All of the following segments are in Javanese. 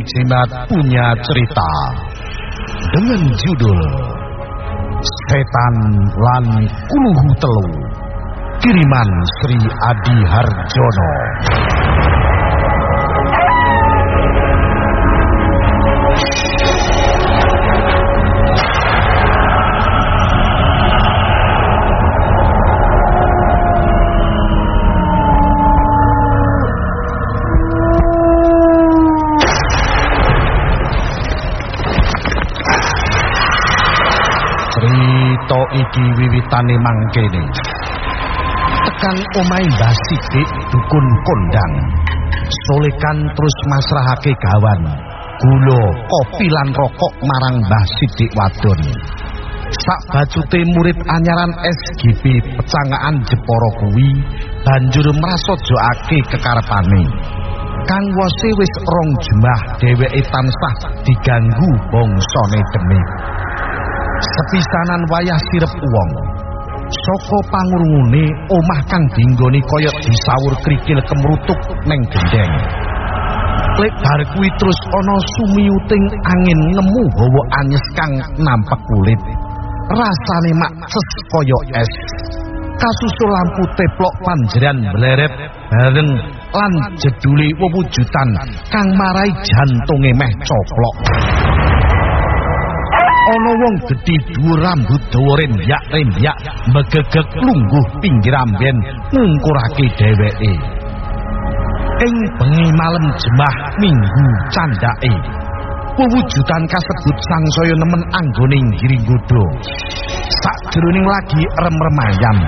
Jimat punya cerita dengan judul Setan lan Kuluhu Telu kiriman Sri Adi Harjono. Iki wiwitane mangkene. Tekan omahe Mbah Sidik dukun kondang. Solekan terus masrahake gawan. Gula, kopi lan rokok marang Mbah Sidik wadon. Sak bacute murid anyaran SGB pecangaan Jepara kuwi banjur mrasojokake kekarepane. Kang wose wis rong jemah dheweke tansah diganggu bangsane demit. Sepisanan wayah sirep wong. Saka pangurungune omah kang dinggoni kaya disawur krikil kemrutuk neng gendeng. Lek bar kuwi terus ana sumiuting angin ngemu hawa anyes kang nampak kulit. Rasane mak kaya es. Kasusul lampu teplok panjeran bleret bareng lan jeduli wewujudan kang marai jantunge meh coplok. Ana wong gedhi dhuwur rambut dawa rendyak rendyak megegek lungguh pinggir amben ngungkurake dheweke. Ing bengi malem jemah minggu candake pewujudan kasebut sangsaya nemen anggone ngiring godho sakjroning lagi rem-remayam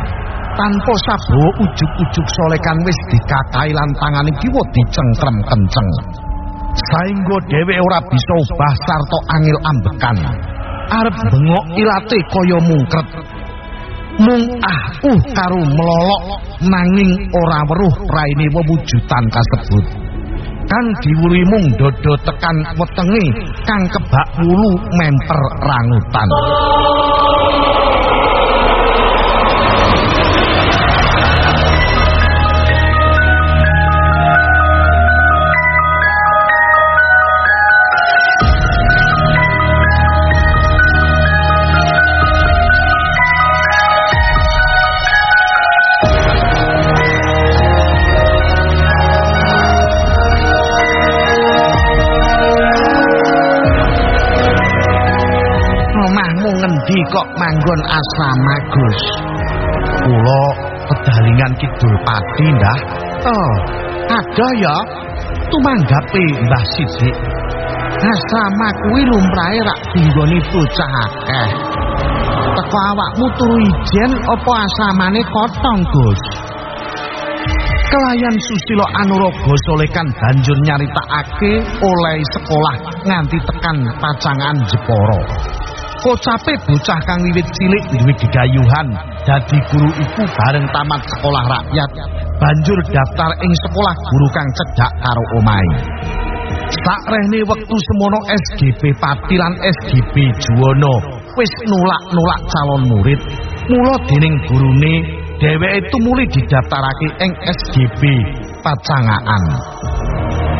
tanpa sabawa ujug-ujug solekan wis dikakai lan tangane kiwa dicengkrem kenceng saengga dheweke ora bisa ubah sarta angil ambekan arep bengok ilate kaya mungkret. Mung ah uh karo melolok nanging ora weruh raine wewujudan kasebut. Kang diwuri mung dodo tekan wetenge kang kebak wulu memper rangutan kok manggon asrama Gus? Kula pedalingan kidul pati ndah. Oh ada ya. Tumanggape Mbah Sidik. Asrama kuwi lumrahe rak dinggoni bocah akeh. Teko awakmu turu ijen apa asramane kotong Gus? Kelayan Susilo Anurogo solekan banjur nyaritakake oleh sekolah nganti tekan pacangan Jeporo. Kocape bocah kang wiwit cilik duwe gegayuhan dadi guru iku bareng tamat sekolah rakyat banjur daftar ing sekolah guru kang cedhak karo omahe. Sakrehne wektu semono SGB Pati lan SGB Juwono wis nulak-nulak calon murid. Mula dening gurune dheweke tumuli didaftarake ing SGB Pacangaan.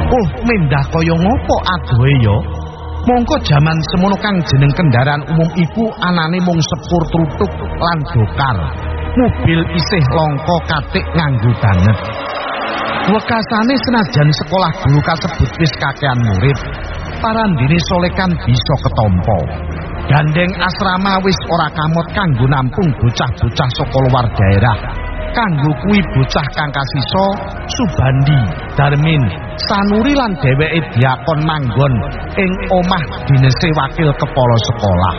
Oh, mendah kaya ngopo adohe ya? Mongko jaman semono kang jeneng kendaraan umum iku anane mung sepur trutuk lan dokar. Mobil isih longko katik nganggo banget. Wekasane senajan sekolah guru kasebut wis kakean murid, parandine solekan bisa ketompo. Gandeng asrama wis ora kamot kanggo nampung bocah-bocah saka luar daerah. Kanggo kuwi bocah kang kasisa Subandi, Darmin, Sanuri lan dheweke diakon manggon ing omah dinese wakil kepala sekolah.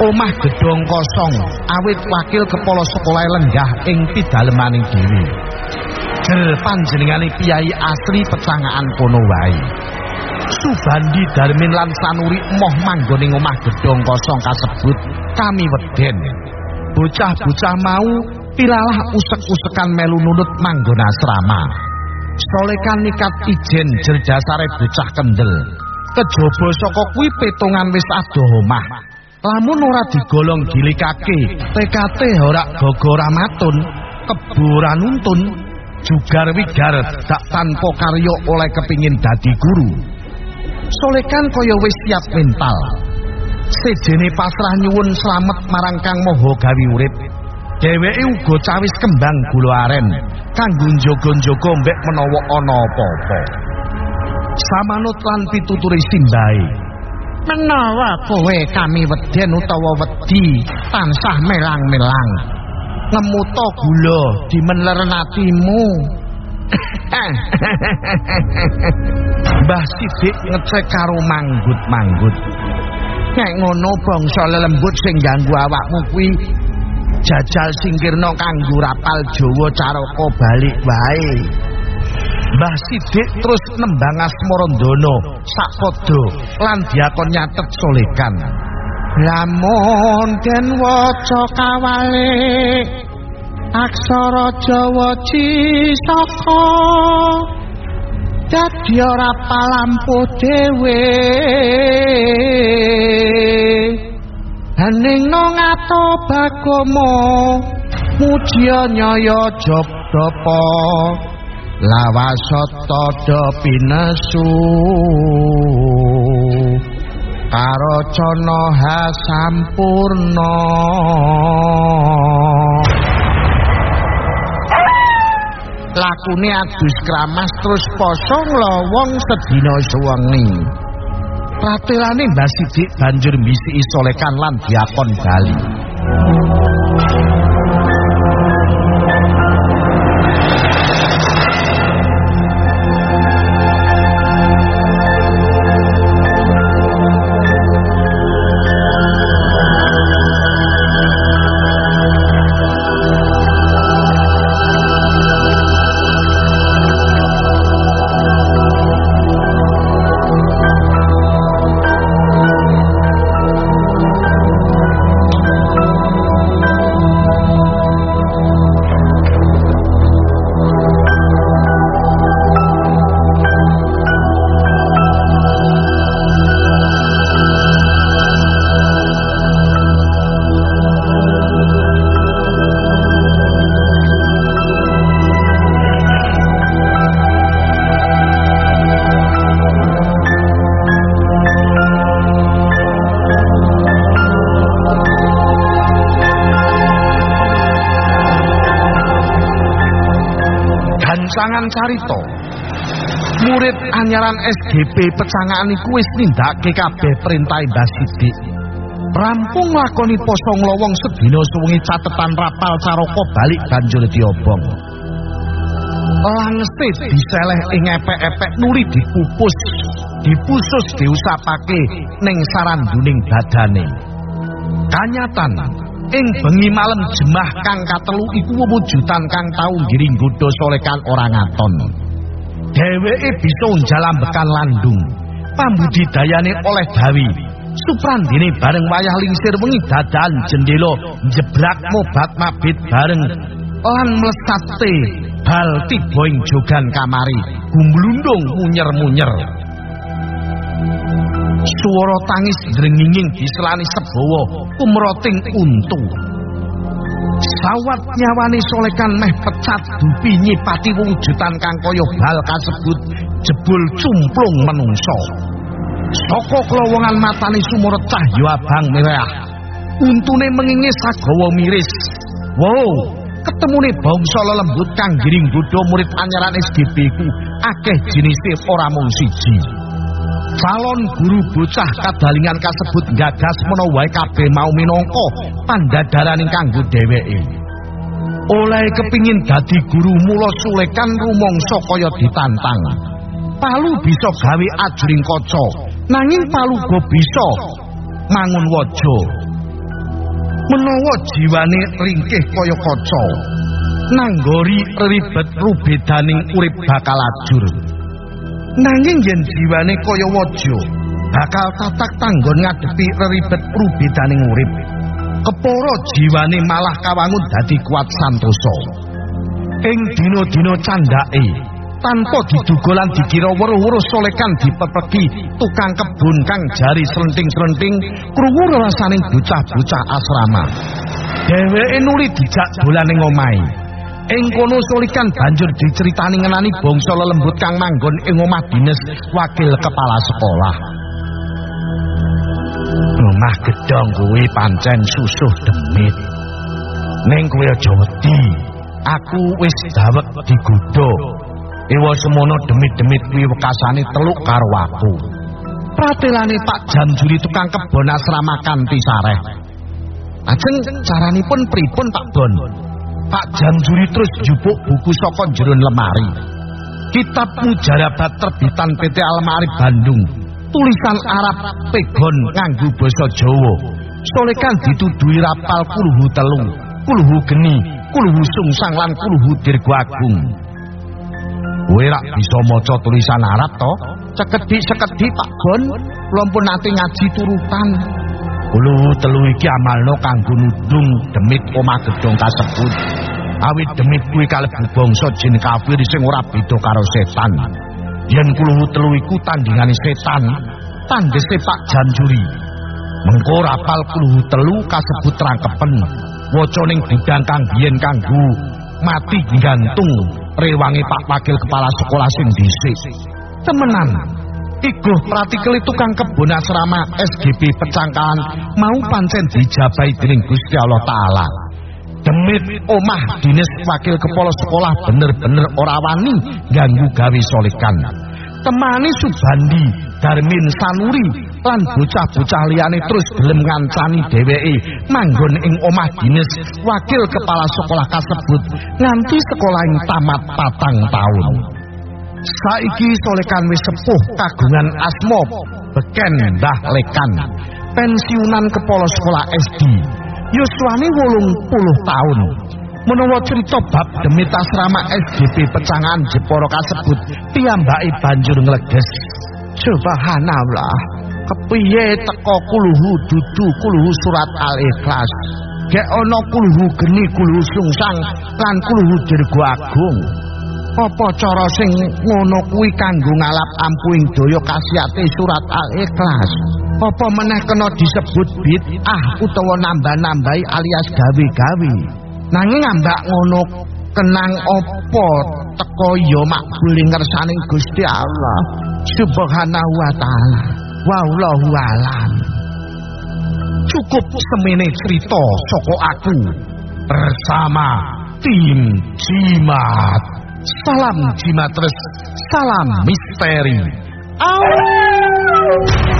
Omah gedhong kosong awit wakil kepala sekolah lenggah ing pidalemaning dhewe. Jer panjenengane piyai asli pecangaan kono wae. Subandi Darmin lan Sanuri moh manggon ing omah gedhong kosong kasebut kami weden. Bocah-bocah mau pilalah usek-usekan melu nunut manggon asrama. Solekan nikat ijen jer dasare bocah kendel. Kejaba saka kuwi petungan wis adoh omah. Lamun ora digolong gilikake, PKT ora gogora matun, kebura nuntun, jugar wigar dak tanpa karya oleh kepingin dadi guru. Solekan kaya wis siap mental. Sejene pasrah nyuwun slamet marang Kang Maha gawe urip. Dheweke uga cawis kembang gula aren kanggo njogo-njogo mbek menawa ana apa-apa. Samanut lan pituture simbahe. Menawa kowe kami weden utawa wedi tansah melang-melang. Ngemuto gula dimenlernatimu. Mbah Sidik ngecek karo manggut-manggut. Nek ngono bangsa lelembut sing ganggu awakmu kuwi jajal singkirno kanggo rapal Jawa caraka balik wae. Mbah Sidik terus nembang Asmarandana sakpada lan diakon nyatet solekan. Lamun den waca kawale aksara Jawa cisaka dadi ora palampu dhewe Haning no ngato bagomo mujiya nyaya jobdopo lawasata do pinesu karo cana sampurna lakune adus kramas terus poso nglowong sedina suwengi pratelane Mbah Sidik banjur mbisiki solekan lan diakon bali Gancangan carita. Murid anyaran SGP pecangaan iku wis nindakake kabeh perintah Mbah Sidik rampung lakoni poso nglowong sedina suwengi catetan rapal caraka balik banjur diobong. Langse diseleh ing epek-epek nuli dipupus dipusus diusapake ning saranduning badane kanyatan ing bengi malam jemah kang katelu iku wujudan kang tau ngiring godho solekan ora ngaton. Dheweke bisa njalambekan landung pambudidayane oleh dawi. Suprandine bareng wayah lingsir wengi dadan jendela njebrak mobat mabit bareng lan mlesate bal tiba ing jogan kamari gumblundung munyer-munyer Suara tangis drenginging diselani sebawa kumroting untu. Sawat nyawane solekan meh pecat dupi nyipati wujudan kang kaya bal kasebut jebul cumplung menungso. Saka klowongan matane sumuret cahya abang merah. Untune mengingis sagawa miris. Wow, ketemune bangsa lelembut kang giring bodho murid anyaran SGB ku akeh jenise ora mung siji. Calon guru bocah kadalingan kasebut gagas menawa kabeh mau minangka pandadaran kanggo dheweke. Oleh kepingin dadi guru mula sulekan rumangsa kaya ditantang. Palu bisa gawe ajring kaca, nanging palu go bisa mangun waja. Menawa jiwane ringkih kaya kaca, nanggori ribet rubedaning urip bakal ajur. Nanging yen jiwane kaya waja bakal tatak tanggon ngadepi ribet rubedaning urip. Kepara jiwane malah kawangun dadi kuat santosa ing dina-dina candhake tanpa diduga lan dikira weruh-weruh solekan dipepeki tukang kebun kang jari slenting-slenting krungu rasaning bocah-bocah asrama. Dheweke nuli dijak dolaning omahe Ing kono Solikan banjur diceritani ngenani bangsa lelembut kang manggon ing omah dinas wakil kepala sekolah. Omah gedong kuwi pancen susuh demit. Ning kuwi aja wedi. Aku wis dawek digodho. Ewa semono demit-demit kuwi wekasane teluk karo aku. Pratelane Pak Jamjuri tukang kebon asrama kanthi sareh. Ajeng caranipun pripun Pak Bon? Pak Jamjuri terus jupuk buku saka jero lemari. Kitab mujarabat terbitan PT Almari Bandung. Tulisan Arab pegon nganggo basa Jawa. Solekan dituduhi rapal kuluhu telu, kuluhu geni, kuluhu sungsang lan kuluhu dirgo agung. Kowe rak bisa maca tulisan Arab to? Cekedhi-cekedhi Pak Bon, kula pun nate ngaji turutan. Kuluhu telu iki amalno kanggo nudung demit omah gedong kasebut. Awit demit kuwi kalebu bangsa jin kafir sing ora beda karo setan. Yen kuluhu telu iku tandingane setan, tandese Pak Janjuri. Mengko rapal kuluhu telu kasebut rangkepen. Waca ning bidang kang biyen kanggo mati gantung rewangi Pak Wakil Kepala Sekolah sing dhisik. Temenan, Iguh pratikel tukang kebun asrama SGB Pecangkalan mau pancen dijabahi dening Gusti Allah taala. Demit omah dinas wakil kepala sekolah bener-bener ora wani ganggu gawe solikan. Temani Subandi, Darmin Sanuri lan bocah-bocah liyane terus gelem ngancani dheweke manggon ing omah dinas wakil kepala sekolah kasebut nganti sekolah ing tamat patang tahun. Saiki solekan wis sepuh kagungan asma beken Mbah Lekan pensiunan kepala sekolah SD yuswane wolung puluh tahun menawa cerita bab demit asrama SGP pecangan Jeporo kasebut piyambake banjur ngleges subhanallah kepiye teko kuluhu dudu kuluhu surat al-ikhlas? Gek ana kuluhu geni kuluhu sungsang lan kuluhu dirgo agung. Apa cara sing ngono kuwi kanggo ngalap ampuing daya kasiate surat al-ikhlas apa meneh kena disebut bid'ah utawa nambah-nambahi alias gawe-gawe? Nanging ambak ngono kenang apa teko ya makbuli ngersaning Gusti Allah? Subhanahu wa taala. Wallahu alam. Cukup semene cerita saka aku. Bersama tim Jimat. Salam Jimatres, salam misteri. Au!